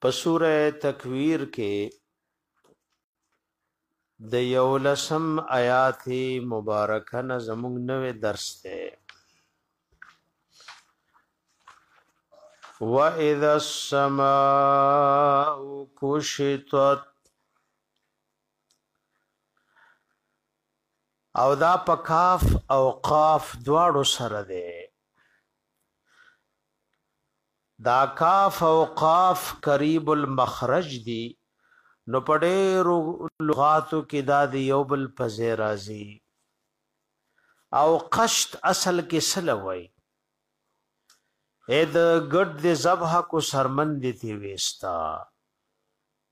په سوره تکویر کې د یولسم آیات مبارکه نه زموږ نوې درس ده وَإِذَا السَّمَاءُ كُشِطَتْ او دا په کاف او قاف دواړو سره ده دا کاف او قاف قریب المخرج دي نو په ډېرو لغاتو کې دا د یو بل په ځای راځي او قشت اصل کې سله وای اې د ګډ د ذبح کو سرمن دي تی وېستا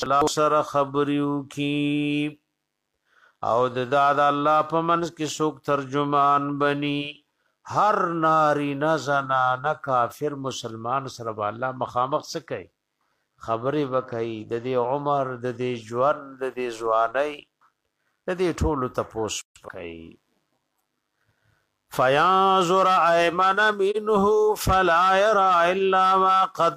چلا سره خبرې وکړي او د دا د الله په منځ کې څوک ترجمان بني هر ناری نه زنا نه کافر مسلمان سره به الله مخامخ څه کوي خبرې وکړي د دې عمر د دې ژوند د دې ځواني د دې ټولو تپوس کوي فينظر ايمن منه فلا يرى الا ما قد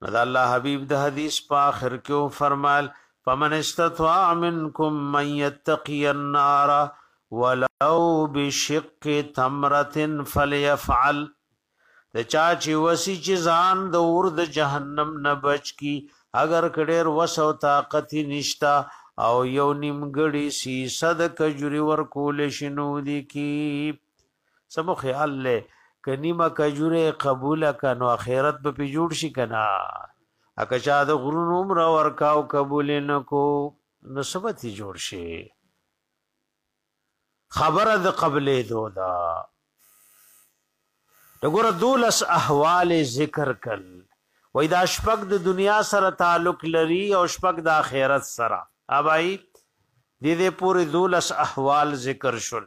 نو دا الله حبیب د حدیث په آخر کې او فرمایل فمن استطاع منکم من یتقی النار ولو بشق تمرت فلیفعل د چا چې وسی چې ځان د اور د جهنم نه بچ کی اگر کډیر وسو طاقت نشتا او یو نیمګړی سی صد کجری ور کول شنو دی کی سمو خیال لے کنیمه کجوره قبول کنو اخرت به پی جوړ شي کنا اکه چا د غرونو عمر ورکاو قبول نکو نو سبت جوړ شي خبره د قبلې دودا دګور دولس احوال ذکر کل وای دا شپږ د دنیا سره تعلق لري او شپږ د آخرت سره اوبای دې دې پوری دولس احوال ذکر شول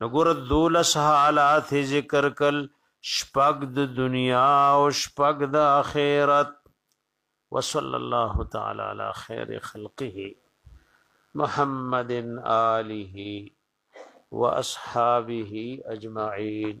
نو ګوره دولس حالات یې ذکر کړل، شپږ د دنیا او شپږ د اخرت. وصلی الله تعالی علی خیر خلقه محمد آله واصحابه اجمعین.